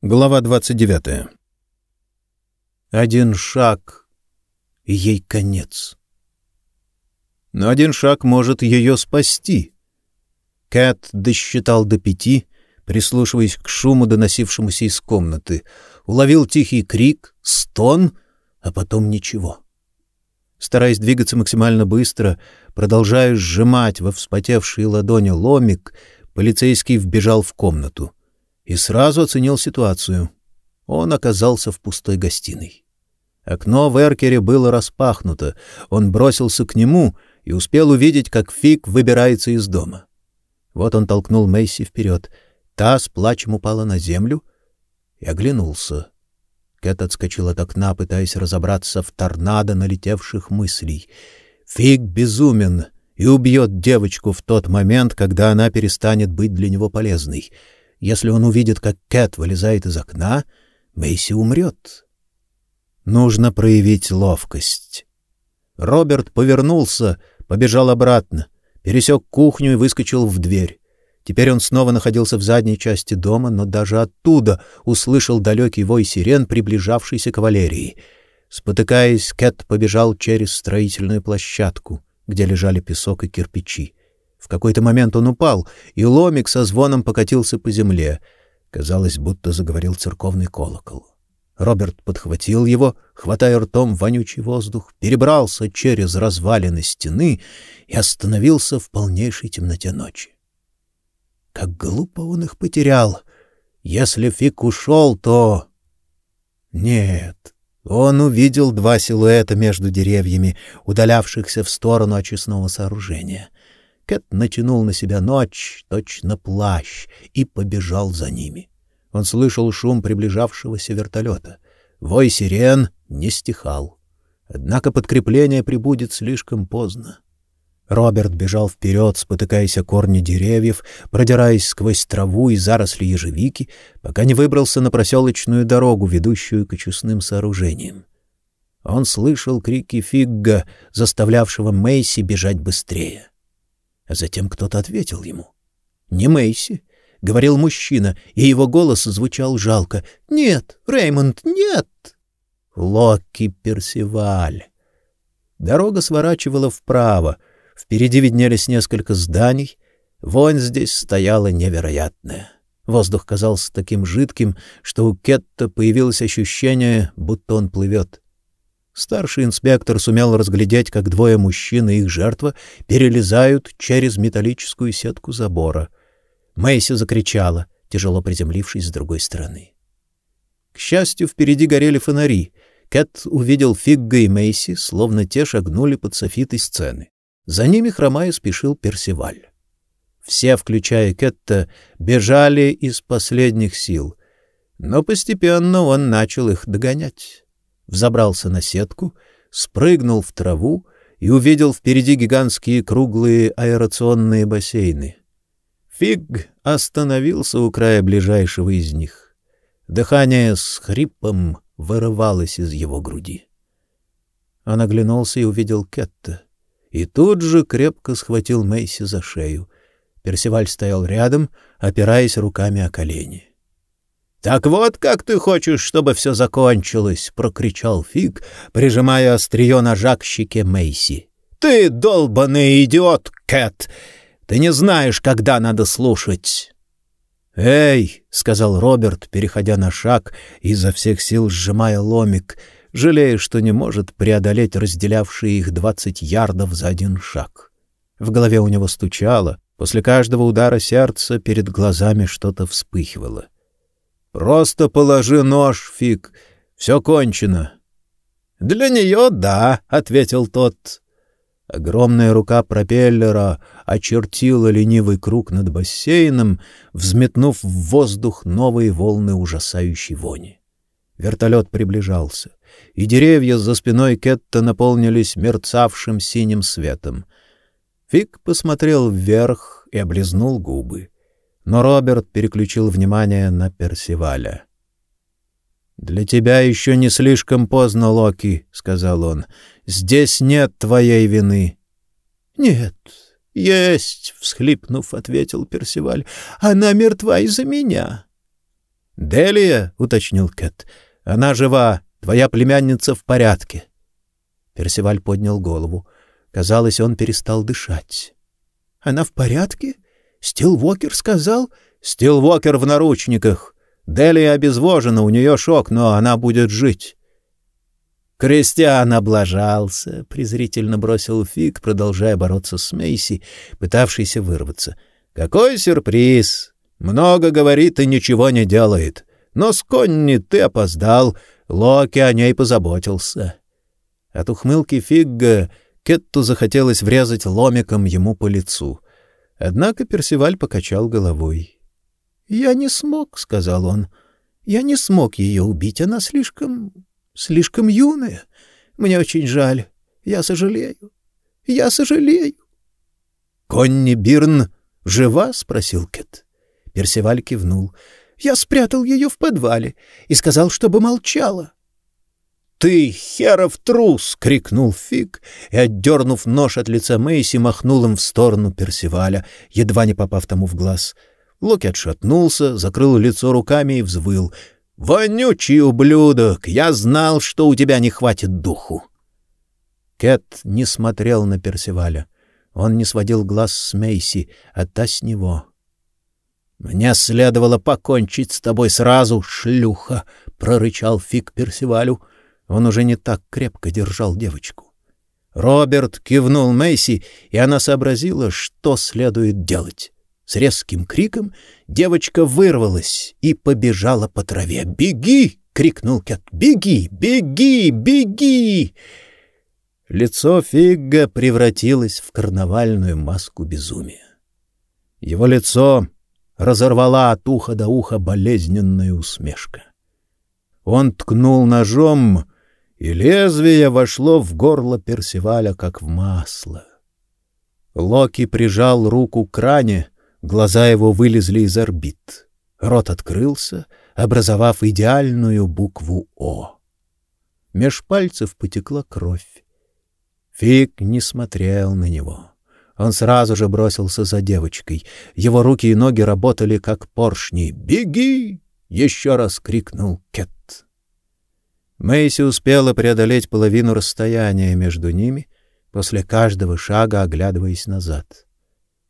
Глава 29. Один шаг, и ей конец. Но один шаг может ее спасти. Кэт досчитал до пяти, прислушиваясь к шуму, доносившемуся из комнаты. Уловил тихий крик, стон, а потом ничего. Стараясь двигаться максимально быстро, продолжая сжимать во вспотевшие ладони ломик, полицейский вбежал в комнату — и сразу оценил ситуацию. Он оказался в пустой гостиной. Окно в эркере было распахнуто. Он бросился к нему и успел увидеть, как Фиг выбирается из дома. Вот он толкнул Мэйси вперед. Та с плачем упала на землю и оглянулся. Кэт отскочил от окна, пытаясь разобраться в торнадо налетевших мыслей. Фиг безумен и убьет девочку в тот момент, когда она перестанет быть для него полезной. Если он увидит, как Кэт вылезает из окна, Мэйси умрет. Нужно проявить ловкость. Роберт повернулся, побежал обратно, пересек кухню и выскочил в дверь. Теперь он снова находился в задней части дома, но даже оттуда услышал далекий вой сирен приближавшейся кавалерии. Спотыкаясь, Кэт побежал через строительную площадку, где лежали песок и кирпичи. В какой-то момент он упал, и ломик со звоном покатился по земле. Казалось, будто заговорил церковный колокол. Роберт подхватил его, хватая ртом вонючий воздух, перебрался через развалины стены и остановился в полнейшей темноте ночи. Как глупо он их потерял! Если Фик ушел, то... Нет, он увидел два силуэта между деревьями, удалявшихся в сторону очистного сооружения. Кэт натянул на себя ночь, точно плащ, и побежал за ними. Он слышал шум приближавшегося вертолета. Вой сирен не стихал. Однако подкрепление прибудет слишком поздно. Роберт бежал вперед, спотыкаясь о корни деревьев, продираясь сквозь траву и заросли ежевики, пока не выбрался на проселочную дорогу, ведущую к очистным сооружениям. Он слышал крики Фигга, заставлявшего Мэйси бежать быстрее. А затем кто-то ответил ему. «Не Мэйси», — говорил мужчина, и его голос звучал жалко. «Нет, Реймонд, нет!» Локи Персиваль. Дорога сворачивала вправо. Впереди виднелись несколько зданий. Вонь здесь стояла невероятная. Воздух казался таким жидким, что у Кетта появилось ощущение, будто он плывет. Старший инспектор сумел разглядеть, как двое мужчин и их жертва перелезают через металлическую сетку забора. Мэйси закричала, тяжело приземлившись с другой стороны. К счастью, впереди горели фонари. Кэт увидел Фигга и Мэйси, словно те шагнули под софитой сцены. За ними, хромая, спешил Персиваль. Все, включая Кэтта, бежали из последних сил, но постепенно он начал их догонять взобрался на сетку, спрыгнул в траву и увидел впереди гигантские круглые аэрационные бассейны. Фиг остановился у края ближайшего из них. Дыхание с хрипом вырывалось из его груди. Он оглянулся и увидел Кетта. И тут же крепко схватил Мэйси за шею. Персиваль стоял рядом, опираясь руками о колени. Так вот, как ты хочешь, чтобы все закончилось, прокричал Фиг, прижимая острие ножа к щеке Мэйси. Ты долбаный идиот, Кэт. Ты не знаешь, когда надо слушать. Эй, сказал Роберт, переходя на шаг изо всех сил сжимая ломик, жалея, что не может преодолеть разделявшие их двадцать ярдов за один шаг. В голове у него стучало, после каждого удара сердца перед глазами что-то вспыхивало. Просто положи нож, Фиг. Все кончено. Для нее да, ответил тот. Огромная рука пропеллера очертила ленивый круг над бассейном, взметнув в воздух новые волны ужасающей вони. Вертолет приближался, и деревья за спиной Кетта наполнились мерцавшим синим светом. Фиг посмотрел вверх и облизнул губы но Роберт переключил внимание на Персиваля. Для тебя еще не слишком поздно, Локи, сказал он. Здесь нет твоей вины. Нет, есть, всхлипнув, ответил Персиваль. Она мертва из-за меня. «Делия», — уточнил Кэт, — «она жива, твоя племянница в порядке». Персиваль поднял голову. Казалось, он перестал дышать. «Она в порядке? Стилвокер сказал?» «Стилвокер в наручниках. Делия обезвожена, у нее шок, но она будет жить». «Кристиан облажался», — презрительно бросил Фиг, продолжая бороться с Мейси, пытавшийся вырваться. «Какой сюрприз! Много говорит и ничего не делает. Но с Конни ты опоздал, Локи о ней позаботился». От ухмылки Фигга Кетту захотелось врезать ломиком ему по лицу. Однако Персиваль покачал головой. «Я не смог», — сказал он. «Я не смог ее убить, она слишком слишком юная. Мне очень жаль. Я сожалею. Я сожалею. Конни Бирн жива? спросил Кет. Персиваль кивнул. Я спрятал ее в подвале и сказал, чтобы молчала. «Ты, херов трус!» — крикнул Фиг и, отдернув нож от лица Мэйси, махнул им в сторону Персиваля, едва не попав тому в глаз. Локи отшатнулся, закрыл лицо руками и взвыл — «Вонючий ублюдок! Я знал, что у тебя не хватит духу!» Кэт не смотрел на Персиваля. Он не сводил глаз с Мейси, а та с него. «Мне следовало покончить с тобой сразу, шлюха!» — прорычал Фиг Персивалю. Он уже не так крепко держал девочку. Роберт кивнул Мейси, и она сообразила, что следует делать. С резким криком девочка вырвалась и побежала по траве. «Беги!» — крикнул Кэт. «Беги! Беги! Беги!» Лицо Фигга превратилось в карнавальную маску безумия. Его лицо разорвала от уха до уха болезненная усмешка. Он ткнул ножом, и лезвие вошло в горло Персиваля, как в масло. Локи прижал руку к ране, Глаза его вылезли из орбит. Рот открылся, образовав идеальную букву «О». Меж пальцев потекла кровь. Фиг не смотрел на него. Он сразу же бросился за девочкой. Его руки и ноги работали как поршни. «Беги!» — еще раз крикнул Кет. Мэйси успела преодолеть половину расстояния между ними, после каждого шага оглядываясь назад.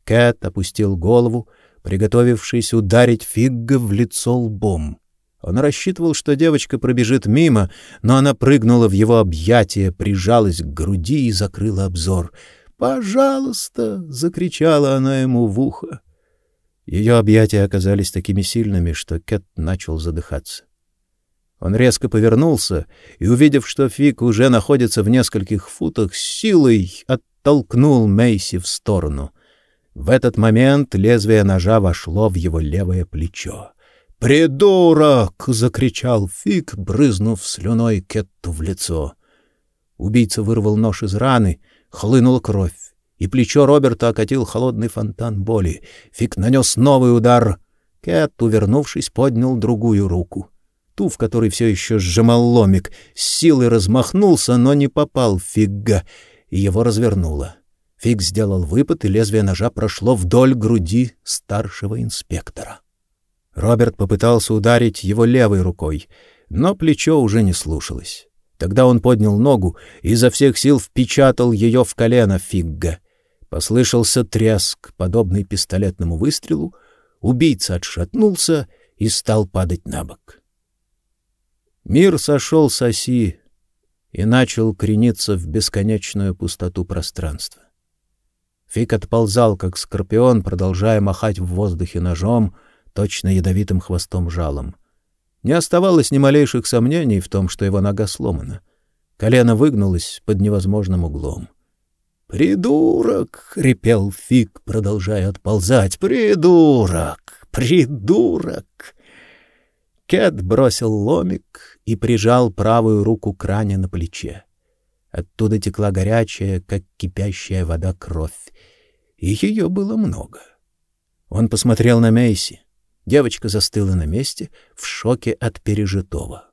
Кэт опустил голову, приготовившись ударить Фигга в лицо лбом. Он рассчитывал, что девочка пробежит мимо, но она прыгнула в его объятия, прижалась к груди и закрыла обзор. «Пожалуйста!» — закричала она ему в ухо. Ее объятия оказались такими сильными, что Кэт начал задыхаться. Он резко повернулся и, увидев, что Фиг уже находится в нескольких футах, силой оттолкнул Мейси в сторону. В этот момент лезвие ножа вошло в его левое плечо. «Придурок!» — закричал Фиг, брызнув слюной Кетту в лицо. Убийца вырвал нож из раны, хлынула кровь, и плечо Роберта окатил холодный фонтан боли. Фиг нанес новый удар. Кет, увернувшись, поднял другую руку. Ту, в которой все еще сжимал ломик, с силой размахнулся, но не попал Фигга, его развернуло. Фиг сделал выпад, и лезвие ножа прошло вдоль груди старшего инспектора. Роберт попытался ударить его левой рукой, но плечо уже не слушалось. Тогда он поднял ногу и изо всех сил впечатал ее в колено Фигга. Послышался треск, подобный пистолетному выстрелу. Убийца отшатнулся и стал падать на бок. Мир сошел с оси и начал крениться в бесконечную пустоту пространства. Фиг отползал, как скорпион, продолжая махать в воздухе ножом, точно ядовитым хвостом жалом. Не оставалось ни малейших сомнений в том, что его нога сломана. Колено выгнулось под невозможным углом. «Придурок!» — хрипел Фиг, продолжая отползать. «Придурок! Придурок!» Кэт бросил ломик и прижал правую руку к ране на плече. Оттуда текла горячая, как кипящая вода, кровь и ее было много. Он посмотрел на Мейси. Девочка застыла на месте, в шоке от пережитого.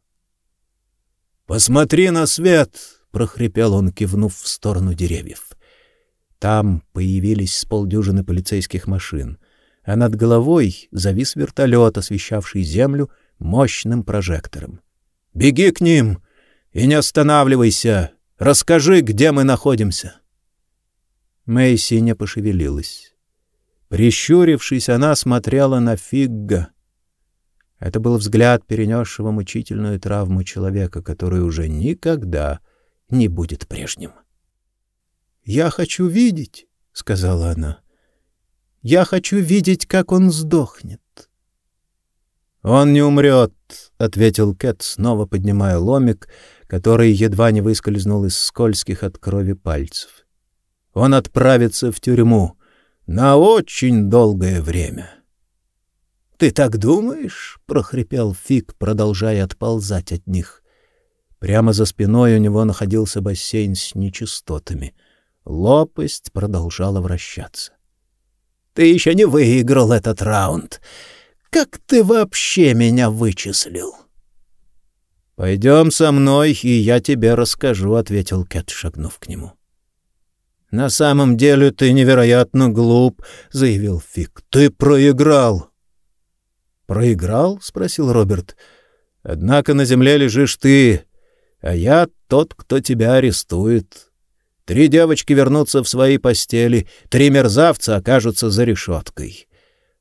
«Посмотри на свет!» — прохрипел он, кивнув в сторону деревьев. Там появились с полдюжины полицейских машин, а над головой завис вертолет, освещавший землю мощным прожектором. «Беги к ним и не останавливайся! Расскажи, где мы находимся!» Мэйси не пошевелилась. Прищурившись, она смотрела на Фигга. Это был взгляд перенесшего мучительную травму человека, который уже никогда не будет прежним. «Я хочу видеть», — сказала она. «Я хочу видеть, как он сдохнет». «Он не умрет», — ответил Кэт, снова поднимая ломик, который едва не выскользнул из скользких от крови пальцев. «Он отправится в тюрьму на очень долгое время». «Ты так думаешь?» — прохрипел Фиг, продолжая отползать от них. Прямо за спиной у него находился бассейн с нечистотами — Лопасть продолжала вращаться. «Ты еще не выиграл этот раунд. Как ты вообще меня вычислил?» «Пойдем со мной, и я тебе расскажу», — ответил Кэт, шагнув к нему. «На самом деле ты невероятно глуп», — заявил Фик. «Ты проиграл». «Проиграл?» — спросил Роберт. «Однако на земле лежишь ты, а я тот, кто тебя арестует. Три девочки вернутся в свои постели, три мерзавца окажутся за решеткой.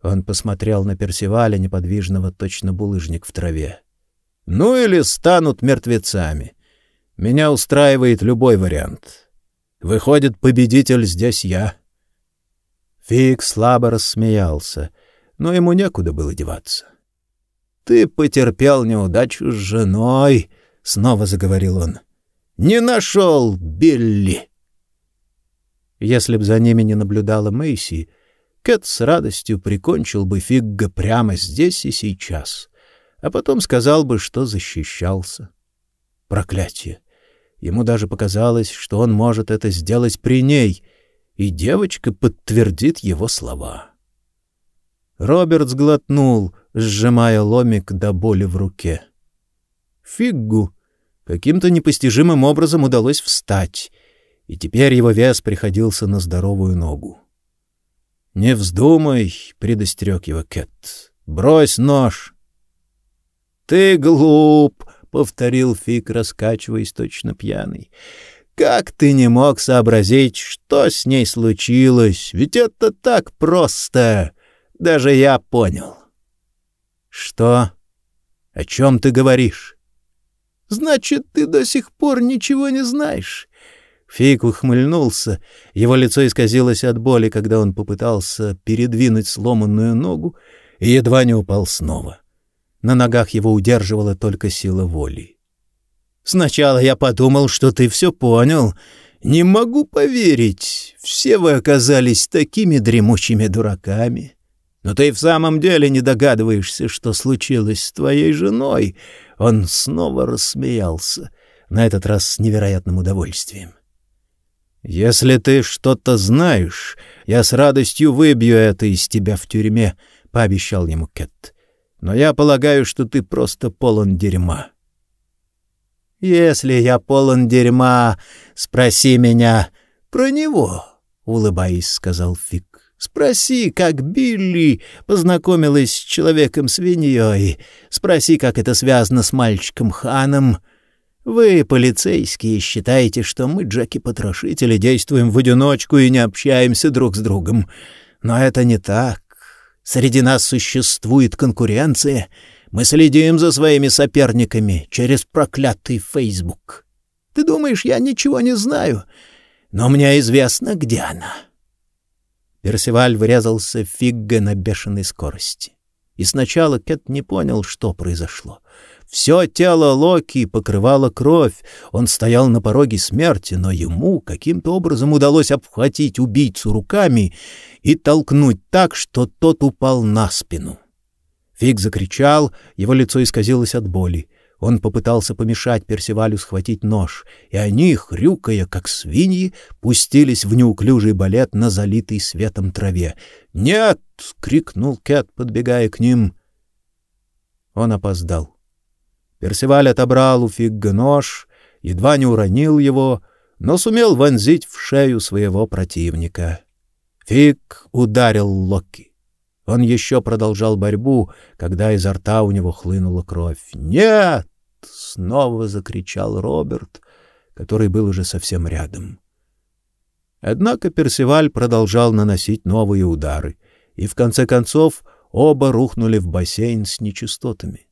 Он посмотрел на Персиваля, неподвижного, точно булыжник в траве. Ну или станут мертвецами. Меня устраивает любой вариант. Выходит, победитель здесь я. Фиг слабо рассмеялся, но ему некуда было деваться. Ты потерпел неудачу с женой, снова заговорил он. Не нашел Билли. Если б за ними не наблюдала Мэйси, Кэт с радостью прикончил бы Фигга прямо здесь и сейчас, а потом сказал бы, что защищался. Проклятие! Ему даже показалось, что он может это сделать при ней, и девочка подтвердит его слова. Роберт сглотнул, сжимая ломик до боли в руке. Фиггу каким-то непостижимым образом удалось встать — и теперь его вес приходился на здоровую ногу. «Не вздумай», — предостерег его Кэт, — «брось нож». «Ты глуп», — повторил Фик, раскачиваясь точно пьяный. «Как ты не мог сообразить, что с ней случилось? Ведь это так просто. Даже я понял». «Что? О чем ты говоришь?» «Значит, ты до сих пор ничего не знаешь. Фейк ухмыльнулся. Его лицо исказилось от боли, когда он попытался передвинуть сломанную ногу и едва не упал снова. На ногах его удерживала только сила воли. «Сначала я подумал, что ты все понял. Не могу поверить. Все вы оказались такими дремучими дураками. Но ты в самом деле не догадываешься, что случилось с твоей женой». Он снова рассмеялся, на этот раз с невероятным удовольствием. «Если ты что-то знаешь, я с радостью выбью это из тебя в тюрьме», — пообещал ему Кэт. «Но я полагаю, что ты просто полон дерьма». «Если я полон дерьма, спроси меня про него», — улыбаясь, сказал Фик. «Спроси, как Билли познакомилась с человеком-свиньей. Спроси, как это связано с мальчиком Ханом». Вы, полицейские, считаете, что мы, Джеки-потрошители, действуем в одиночку и не общаемся друг с другом. Но это не так. Среди нас существует конкуренция. Мы следим за своими соперниками через проклятый Фейсбук. Ты думаешь, я ничего не знаю? Но мне известно, где она. Персиваль врезался в Фигга на бешеной скорости. И сначала Кэт не понял, что произошло. Все тело Локи покрывало кровь. Он стоял на пороге смерти, но ему каким-то образом удалось обхватить убийцу руками и толкнуть так, что тот упал на спину. Фиг закричал, его лицо исказилось от боли. Он попытался помешать Персивалю схватить нож, и они, хрюкая, как свиньи, пустились в неуклюжий балет на залитой светом траве. «Нет!» — крикнул Кэт, подбегая к ним. Он опоздал. Персиваль отобрал у Фигга нож, едва не уронил его, но сумел вонзить в шею своего противника. Фиг ударил Локи. Он еще продолжал борьбу, когда изо рта у него хлынула кровь. "Нет!" снова закричал Роберт, который был уже совсем рядом. Однако Персиваль продолжал наносить новые удары, и в конце концов оба рухнули в бассейн с нечистотами.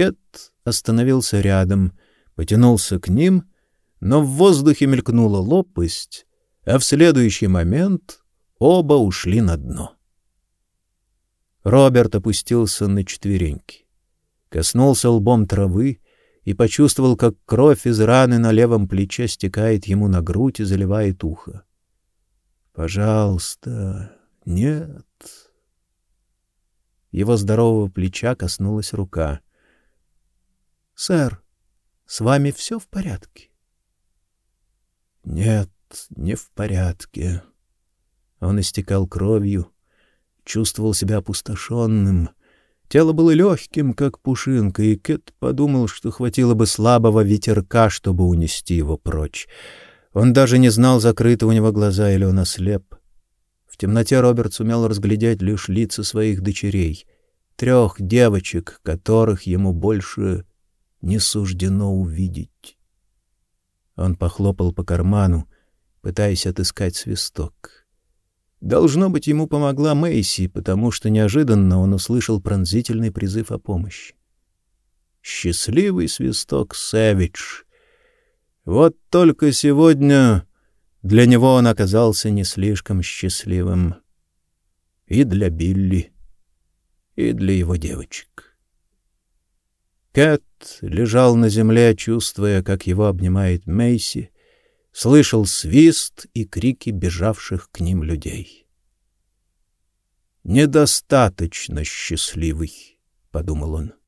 Кэт остановился рядом, потянулся к ним, но в воздухе мелькнула лопасть, а в следующий момент оба ушли на дно. Роберт опустился на четвереньки, коснулся лбом травы и почувствовал, как кровь из раны на левом плече стекает ему на грудь и заливает ухо. Пожалуйста, нет. Его здорового плеча коснулась рука. Сэр, с вами все в порядке? Нет, не в порядке. Он истекал кровью, чувствовал себя опустошенным. Тело было легким, как пушинка, и Кэт подумал, что хватило бы слабого ветерка, чтобы унести его прочь. Он даже не знал, закрыты у него глаза или он ослеп. В темноте Роберт сумел разглядеть лишь лица своих дочерей, трех девочек, которых ему больше не суждено увидеть. Он похлопал по карману, пытаясь отыскать свисток. Должно быть, ему помогла Мэйси, потому что неожиданно он услышал пронзительный призыв о помощи. Счастливый свисток Сэвидж. Вот только сегодня для него он оказался не слишком счастливым. И для Билли, и для его девочек. Кэт лежал на земле, чувствуя, как его обнимает Мэйси, слышал свист и крики бежавших к ним людей. Недостаточно счастливый, подумал он.